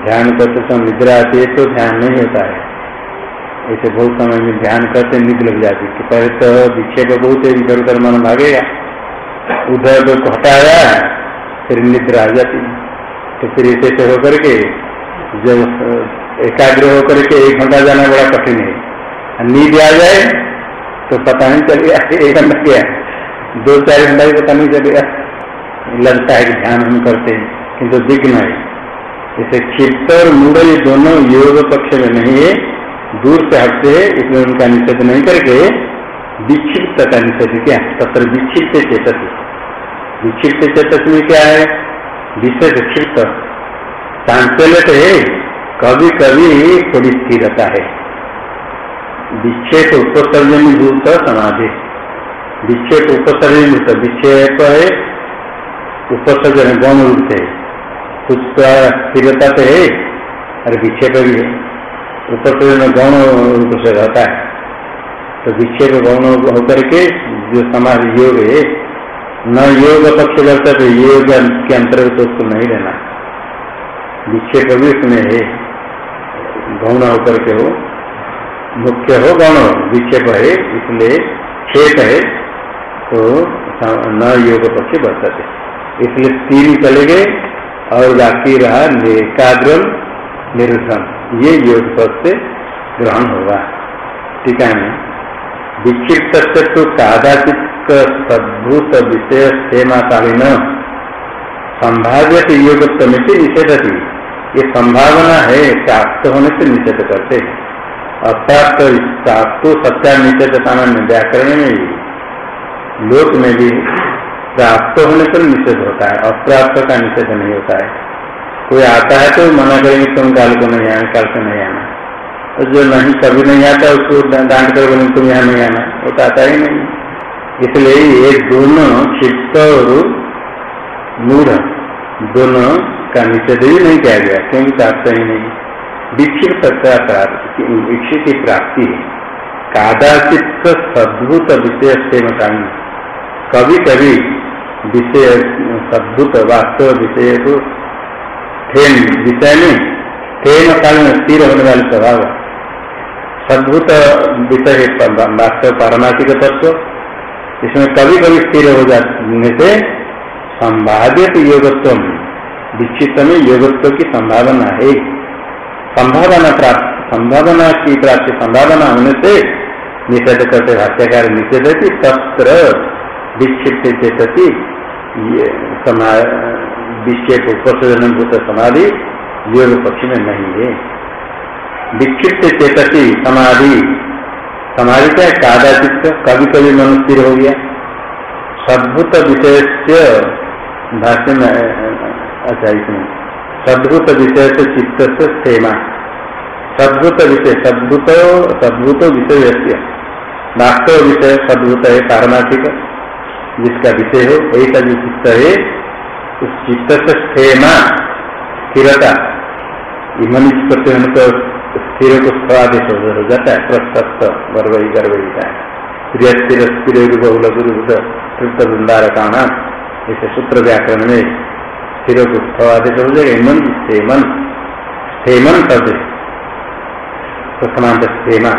ध्यान करते समय निद्रा आती है तो ध्यान नहीं होता है। ऐसे बहुत समय में ध्यान करते नींद लग जाती है पहले तो विक्षेप बहुत है इधर उधर मन भागेगा उधर उधर को हटाया फिर निद्रा आ जाती तो फिर इसे होकर के, जब एकाग्र होकर के एक घंटा जाना बड़ा कठिन है। नींद आ जाए तो पता नहीं चलेगा एक घंटा गया दो चार घंटा भी पता नहीं चलेगा लगता है कि ध्यान हम करते हैं, किंतु विघ्न है जैसे क्षिप्त और मूड ये दोनों योग पक्ष में नहीं है, दूर से हटते है, इसलिए उनका निषेध नहीं करके विक्षिप्त का निषेध क्या। तथा विक्षिप्त चेतस। विक्षिप्त चेतस में क्या है? विशेष क्षिप्त चांचल्य है कभी कभी थोड़ी स्थिरता है। विक्षेप उपसर्जन भूत समाधि। विक्षेप उपसर्जन भूत विक्षेप है उपसर्जन गौण रूप से। कुछ स्थिरता तो है, अरे विक्षेप भी है। उपसर्जन गौण रूप से रहता है। तो विक्षेप गौण होकर के जो समाज योग है, न योग पक्ष करता तो योग के अंतर्गत उसको नहीं रहना विक्षेप भी उसमें है। गौण होकर के हो, मुख्य हो गौण। विक्षेप है, इसलिए छेद है। तो न योग पक्ष बरतते इसलिए तीन चले गए और बाकी रहा एकाग्र निरुद्धम। ये योग पक्ष ग्रहण होगा। ठीक है विक्षिप्त तो कादाचित सद्भूत विषय क्षेमाकालीन। संभाव्य से योग समिति निषेध थी ये संभावना है, प्राप्त होने से निषेध करते हैं। अप्राप्त, प्राप्त सत्या निषेध सामान्य व्याकरण में लोक में भी प्राप्त होने पर निषेध होता है, अप्राप्त का निषेध नहीं होता है। कोई आता है तो मना करेंगे तुम काल को नहीं आना काल को नहीं आना। तो जो नहीं, कभी नहीं आता उसको डांट कर बोले तुम यहाँ नहीं आना। वो तो आता ही नहीं। इसलिए ये दोनों क्षिप्त और मूढ़, दोनों का निषेध ही नहीं किया गया क्योंकि प्राप्त ही नहीं। विक्षिप्त इच्छित की प्राप्ति है। कादाचित सद्भुत विषय प्रेम कामी कभी कभी विषय सद्भुत वास्तव विषय को ठेन विषय में ठेन काल में स्थिर होने वाले स्वभाव। सद्भुत विषय वास्तव पारमार्थिक तत्व। इसमें कभी कभी स्थिर हो जाने से संभावित योगत्व विक्षिप्त में योगत्व की संभावना है। संभावना प्राप्त, संभावना की प्राप्ति, संभावना होने से निषेध करते, भाष्यकार निषेध की तत्र विक्षिप्त चेतसी विक्षेप उपसर्जन भूत समाधि, योग पक्ष में नहीं है। विक्षिप्त चेतसी समाधि समाधि क्या कादाचित कभी कभी मन स्थिर हो गया। सद्भुत विषय भाष्य में अच्छा इसमें सदभूत विषय से चित्त से क्षेमा सद्भुत विषय सद्भुत सद्भुत विषय वास्तव विषय सद्भुत है पारमार्थिक। जिसका विषय हो ऐसा जो चित्त है उस चित्त से स्थेमा स्थिरता। इमनित करते होने तो स्थिर को स्वादेश हो जाता है ही गर्भ ही का प्रिय स्थिर स्थिर बहुल गुरुद तृप्त वृंदार का नाम ऐसे सूत्र व्याकरण में स्थिर को स्वादेश हो जाएगा इमन स्थेमन। स्थेमन शब्द प्रथमांत स्थेमा।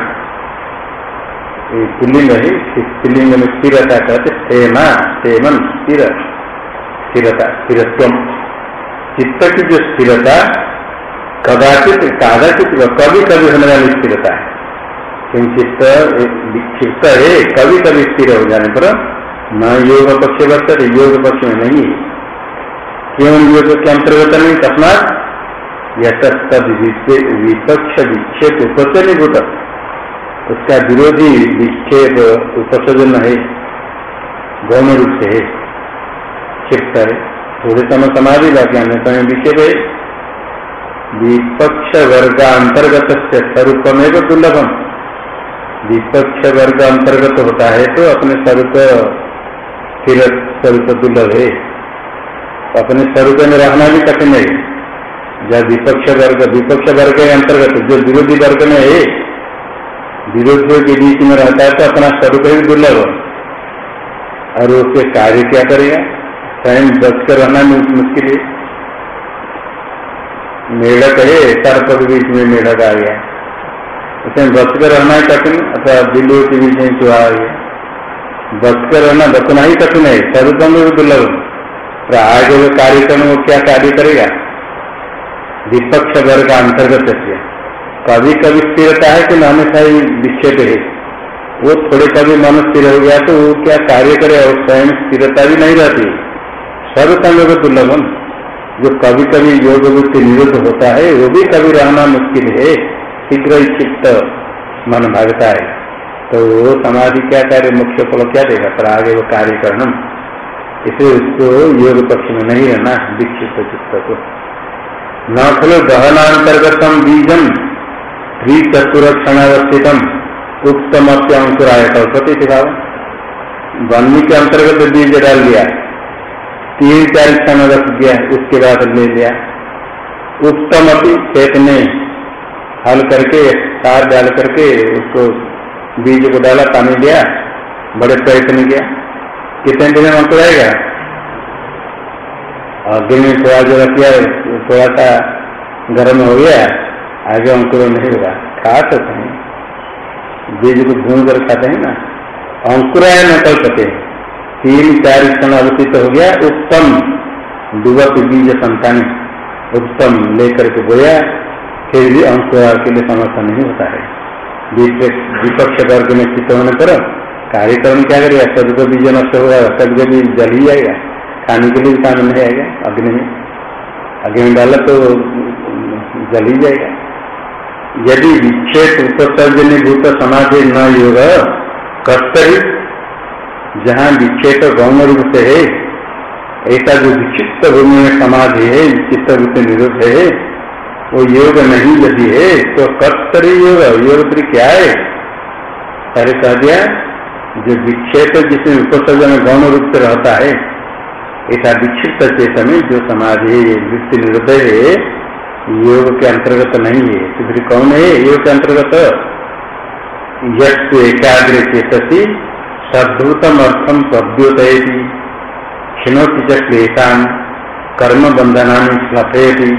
पुलिंग है पुलिंग में स्थिरता कहते स्थेमा स्थेमन स्थिर स्थिरता स्थिरत्व चित्त की जो स्थिरता कदाचित कदाचित कभी कभी होने वाली स्थिरता है क्योंकि चित्त विक्षिप्त है कभी कभी स्थिर हो जाने पर न योग पक्ष वर्त योग पक्ष में नहीं क्यों योग के अंतर्गत नहीं तस्मात यथ विपक्ष विक्षेप उपचनीभूत उसका विरोधी विक्षेप उपसर्जन है गौण रूप से है। क्षिप्त है। थोड़े समय समाधि बाकी अन्य समय विक्षेप है। विपक्ष वर्ग अंतर्गत से स्वरूप में दुर्लभम। विपक्ष वर्ग अंतर्गत होता है तो अपने स्वरूप फिर स्वरूप दुर्लभ है। अपने स्वरूप में रहना भी कठिन है। जब विपक्ष वर्ग विपक्ष वर्ग के अंतर्गत, जो विरोधी वर्ग में है विरोधियों के बीच में रहता है तो अपना स्वरूप ही। दुर्लभ और उसके कार्य क्या करेगा? स्वयं बच कर रहना मुश्किल है मेढक है सर्प के बीच में मेढक आ गया। उसमें बच कर रहना ही कठिन अथवा बिल्लू के बीच में चुहा आ गया। बच कर रहना बचना ही कठिन है स्वरूप में भी दुर्लभ तो आगे कार्यक्रम वो क्या कार्य करेगा? विपक्ष वर्ग का अंतर्गत है। कभी कभी स्थिरता है कि हमेशा ही विक्षेप है? वो थोड़े कभी मन स्थिर हो गया तो वो क्या कार्य करे और स्वयं स्थिरता भी नहीं रहती? सर्वसंग दुर्लभम जो कभी कभी योग वृत्ति निरुद्ध होता है, वो भी कभी रहना मुश्किल है। शीघ्र ही चित्त मन भागता है। तो वो समाधि क्या कार्य मुख्य फल क्या देगा? पर आगे वो कार्य करना इसलिए उसको योग पक्ष में नहीं रहना विक्षिप्त चित्त को। न खलो गहनांतर्गतम बीजम। त्रिचतुरक्षणावस्थित उत्तम अंकुराय कल्पति थे भाव वन्य के अंतर्गत बीज डाल दिया। तीन चार क्षण रख दिया उसके बाद ले लिया। उत्तम अपनी खेत में हल करके, तार डाल करके उसको बीज को डाला, पानी दिया, बड़े प्रयत्न किया। कितने दिन में अंकुर आएगा? और दिन में थोड़ा जो रख दिया, थोड़ा सा गर्म हो गया। आगे अंकुर नहीं होगा। खा सकते हैं। बीज को भून कर खाते हैं ना। अंकुराय न कर सके। तीन चार क्षण अवस्थित हो गया, उत्तम। दुवत बीज संतान उत्तम लेकर के बोया, फिर भी अंकुरा के लिए समर्थन नहीं होता है। विपक्ष वर्ग में चित्त होने पर कार्यक्रम क्या करेगा? सदुप बीज नष्ट होगा सदुप बीज जल ही जाएगा। खाने के लिए भी काम नहीं आएगा, अग्नि में। अग्नि में डाला तो जल ही जाएगा। यदि विक्षेप उपसर्जनी भूत समाधि न योग, कर्तरी, जहाँ विक्षेप गौण रूप से है, ऐसा जो विक्षिप्त भूमि में समाधि है चित्त रूप निरुद्ध है, वो योग नहीं यदि है तो कर्तरी योग योग क्या है? अरे कह दिया, जो विक्षेप जिसमें उपसर्जन गौण रूप से रहता है, ऐसा विक्षिप्त चेतन में जो समाधि है वृत्ति निरुद्ध है योग के अंतर्गत नहीं है। तो फिर कौन है? योग के अंतर्गत यु एकाग्र सद्भुतम अर्थम प्रद्योतयती क्षिणोति क्लेशान कर्म बंधना स्लथयती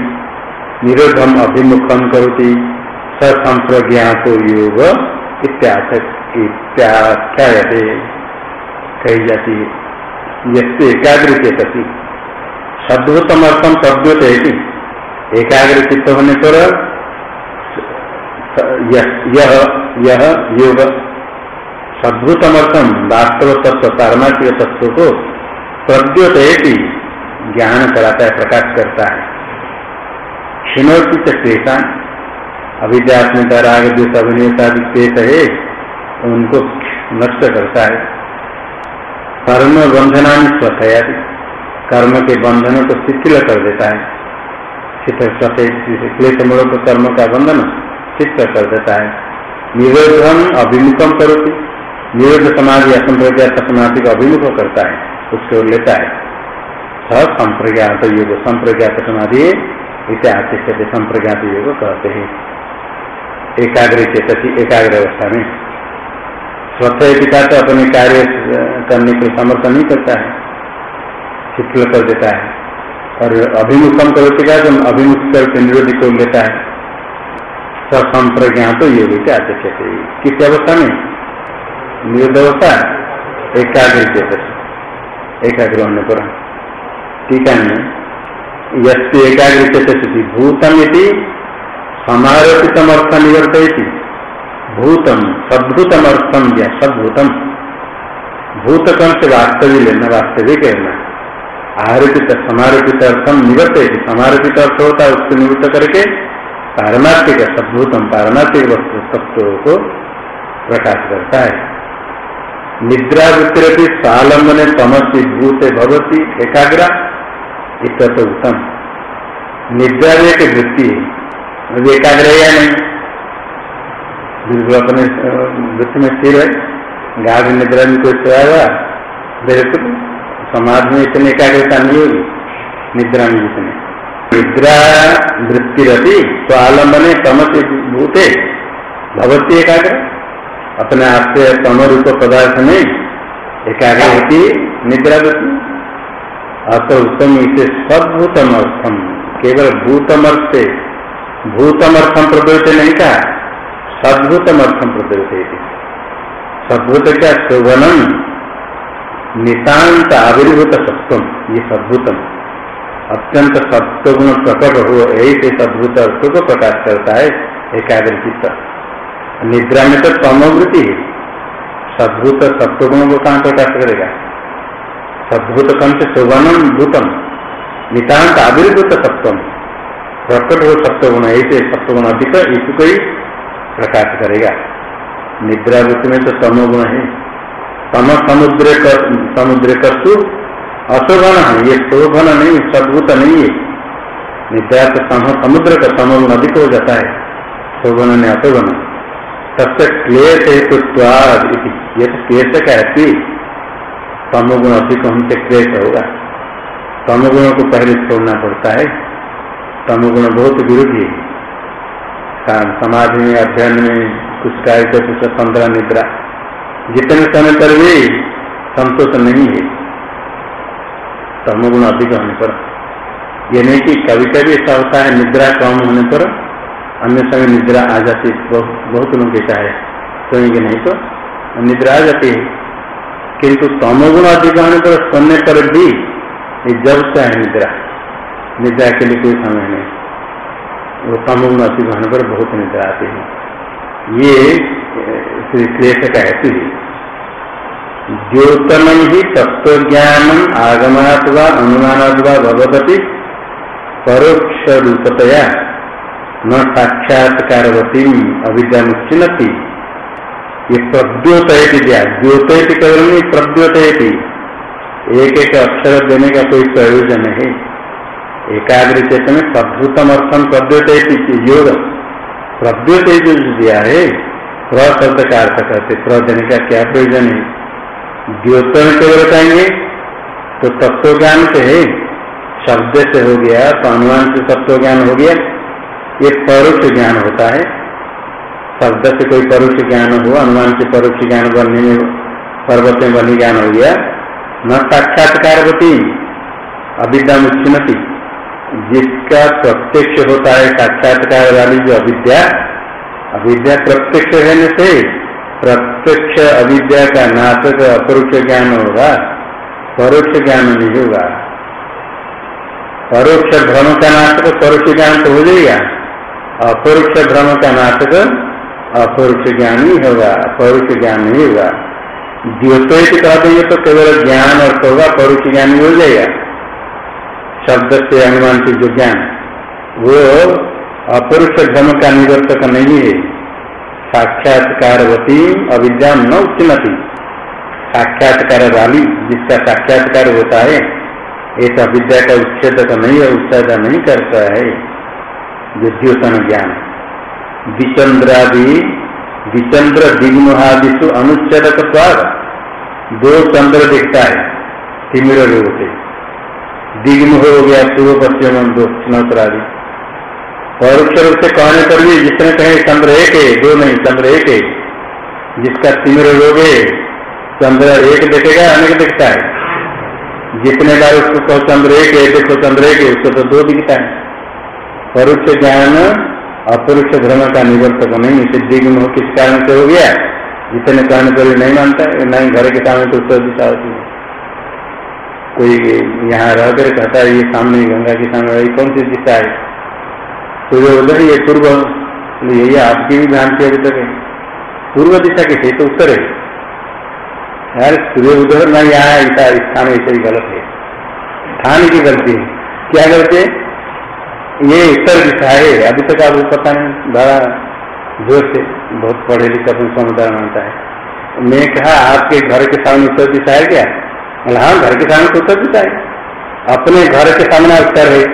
निरोधम अभिमुखम करोति। ससंप्रज्ञातो योग इत्याख्यायते। कही जाती है। यस्तु एकाग्र सद्भुतम अर्थम प्रद्योतयती एकाग्र चित्त होने पर यह यह योग सद्भुतमर्थम वास्तव तत्व, पारमार्थिक तत्व को प्रद्योत ज्ञान कराता है, प्रकाश करता है। क्षिणोचित क्लेशा, अविद्यात्मिका राग जो अभिनेता क्लेश है, उनको नष्ट करता है। कर्म बंधना स्वथया कर्म के बंधनों को शिथिल कर देता है। क्लेश मूलक कर्म का बंधन चित्त कर देता है? निरोधम अभिमुखम करोती। निरोध समाधि असंप्रज्ञात समाधि का अभिमुख करता है, उसको लेता है। स संप्रज्ञात योग, संप्रज्ञात समाधि इसे संप्रज्ञात योग कहते हैं। एकाग्र चेतसी, एकाग्र अवस्था में। स्वतः पिता तो अपने कार्य करने के समर्थन नहीं करता है। शिथिल कर देता है। और अभिमुखम करोगे क्या जब अभिमुख करके निरोधी को लेता है? ससंप्रज्ञा तो योग क्या अध्यक्ष किस अवस्था में निरुद्ध अवस्था एकाग्र चेत एकाग्र होने पर टीका में यस्तु एकाग्र चेत भूतम यदि समारोपितम अर्थ निवर्त भूतम, सद्भुतम अर्थम या सद्भुतम। भूतकम से वास्तविक लेना वास्तविक लेना। आरोपित समारोपित अर्थम निवृत्त समारोपित अर्थ होता है, उसको निवृत्त करके पारमार्थिक सद्भुतम पारमार्थिक वस्तु तत्व को प्रकाश करता है। निद्रा वृत्ति स्वालंबन तमसी भूत भवती एकाग्रा इत उत्तम। निद्रा एक वृत्ति है। एकाग्र या नहीं? अपने वृत्ति में स्थिर है। गाढ़ निद्रा में कोई सोया हुआ? बिल्कुल समाज में इतने एकाग्रता नहीं होगी, निद्रा में जितने निद्रा वृत्ति रहती तो आलम्बने तम से भूते भगवती एकाग्र। अपने आप से तम रूप पदार्थ में एकाग्र होती निद्रा वृत्ति। अत उत्तम इसे सदभूतम अर्थम केवल भूतम अर्थ से भूतम अर्थम प्रदोष नहीं कहा सद्भुतम अर्थम प्रदोष सद्भुत क्या शोभनम नितांत आविर्भूत सत्वम, ये सद्भुतम। अत्यंत सत्वगुण प्रकट हो यही से सद्भुत अर्थ को प्रकाश करता है एकाग्र चित्त। निद्रा में तो तमोवृत्ति है। सद्भुत सत्वगुण को कहाँ प्रकाश करेगा? सद्भुत कम से शोभनम भूतम। नितांत आविर्भूत सत्वम। प्रकट हो सत्वगुण, ऐसे सत्वगुण अधिक इसको ही प्रकाश करेगा। निद्रा वृत्ति में तो तमोगुण है। सम समुद्र समुद्र कस्तु अशोभन है ये शोभन नहीं, सदभूत नहीं है। निद्रा तो समुद्र का समूह अधिक हो जाता है, शोभन ने अशोभन सबसे क्लेश हेतु ये तो क्लेश का है तमोगुण अधिक हमसे क्लेश होगा। तमोगुणों को पहले छोड़ना पड़ता है। तमोगुण बहुत विरोधी है। समाज में, अध्ययन में, कुछ कार्य कुछ पंद्रह निद्रा। जितने समय पर भी संतोष नहीं है तमगुण अधिक होने पर। यह नहीं कि कभी कभी ऐसा होता है, निद्रा कम होने पर अन्य समय निद्रा आ जाती बहुत लोग कहता है सोएँगे नहीं तो। निद्रा आ जाती है, किंतु तमोगुण अधिक होने पर सोने पर भी जब है निद्रा। निद्रा के लिए कोई समय नहीं। वो तमोगुण अधिक होने पर बहुत निद्रा आती है। ये क्लेश का हेतु है द्योतन ही तत्व ज्ञान व भगवती परोक्ष रूपतया न साक्षात्कारवती अविद्या मुच्चिनती ये प्रद्योतयती दिया द्योतयती केवल नहीं प्रद्योतयती। एक एक अक्षर देने का कोई प्रयोजन है एकाग्र चेतन प्रभुतम अर्थम प्रद्योतयती। योग प्रद्योत दिया है प्र शब्द का अर्थ करते प्र देने का क्या प्रयोजन है? द्योतन केवल बताएँगे तो तत्व ज्ञान से है। शब्द से हो गया तो अनुमान से तत्व ज्ञान हो गया। ये परोक्ष ज्ञान होता है। शब्द से कोई परोक्ष ज्ञान हो अनुमान से परोक्ष ज्ञान बनने में, पर्वत में बनी ज्ञान हो गया, न साक्षात्कार होती अविद्या मुच्छिन्नति जिसका प्रत्यक्ष होता है साक्षात्कार वाली जो अविद्या अविद्या प्रत्यक्ष रहने से, प्रत्यक्ष अविद्या का नाटक अपरोक्ष ज्ञान होगा, परोक्ष ज्ञान नहीं होगा। परोक्ष भ्रम का नाटक परोक्ष ज्ञान तो हो जाएगा, अपरोक्ष भ्रम का नाटक अपरोक्ष ज्ञान ही होगा परोक्ष ज्ञान नहीं होगा। द्योतित कह देंगे तो केवल ज्ञान और होगा परोक्ष ज्ञान हो जाएगा। शब्द से अनुमान से जो ज्ञान, वो अपरुष धर्म का निवर्तक नहीं है। साक्षात्कारवती अविद्या न उच्चमती साक्षात्कार वाली जिसका साक्षात्कार होता है ऐसा विद्या का उच्छेद तो नहीं है उत्साह नहीं करता है। जो ज्ञान। विचंद्रादि विचंद्र दिग्महादिशु अनुच्छेदक दो चंद्र दिखता है, तिमिर रोग से दिग्म हो गया पूर्व पश्चिम दक्षिणोत्तर आदि परोक्ष रूप से कहने पर भी जिसने कहे चंद्र एक है, दो नहीं, चंद्र एक है, जिसका तिमिर है, चंद्र एक देखेगा, अनेक दिखता है। जितने बार उसको कहो चंद्र एक है, देखो चंद्र एक है, उसको तो दो दिखता है। परोक्ष ज्ञान अपरोक्ष धर्म का निवर्तक नहीं गुण हो, किस कारण से हो गया? जितने कारण पर नहीं मानता है नहीं घर के सामने तो उत्तर दिशा होती है। कोई यहाँ रह कर कहता है, ये सामने गंगा के सामने कौन सी दिशा है? सूर्य उधर ये पूर्व यही आपकी भी भ्रांति अभी तक। है पूर्व दिशा कैसे तो उत्तर है। यार सूर्य उधर न यहाँ ऐसा स्थान ऐसे ही गलत है। स्थान की गलती है। क्या गलती है? ये उत्तर दिशा है। अभी तक आपको पता नहीं, बड़ा ज़ोर से, बहुत पढ़े लिखे समुदाय मानता है। मैं कहा, आपके घर के सामने उत्तर दिशा है क्या? हाँ घर के सामने तो उत्तर दिशा है। अपने घर के सामने उत्तर है।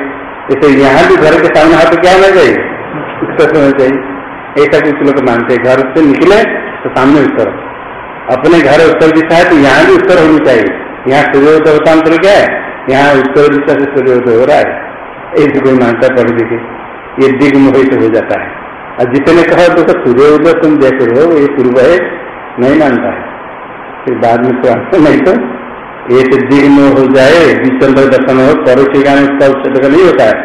जैसे यहाँ भी घर के सामने हाथ क्या होना चाहिए उत्तर होना चाहिए ऐसा कुछ लोग मानते हैं घर से निकले तो सामने उत्तर अपने घर उत्तर दिशा है तो यहाँ भी उत्तर होनी चाहिए। यहाँ सूर्योदय होता अंतर क्या है? यहाँ उत्तर दिशा से सूर्योदय हो रहा है। ऐसे कोई मानता पढ़ देखे ये दिग मोहित हो जाता है। और जितने कहो तो, तो सूर्योदय तुम देख रहे हो ये पूर्व है नहीं मानता है। फिर बाद में तो नहीं तो एक दिग्म हो जाए विचंद्र दर्शन हो परोक्ष ज्ञान उसका उच्चक नहीं होता है।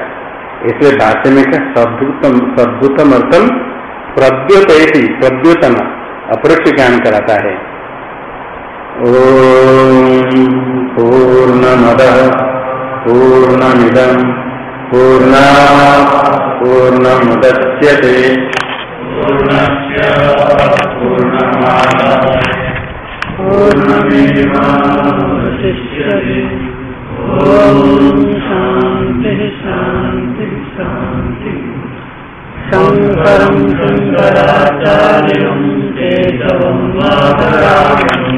इसलिए भाष्य में क्या सद्भुतम सद्भुतम अर्थम प्रद्योत प्रद्योतन अपरोक्ष ज्ञान कराता है। पूर्णमद पूर्णमिदम पूर्णा, पूर्णमुदच्यते। पूर्णमेवावशिष्यते ॐ शान्तिः शान्तिः शान्तिः शङ्करं शङ्कराचार्यं केशवं माधरामि